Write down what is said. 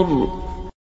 النار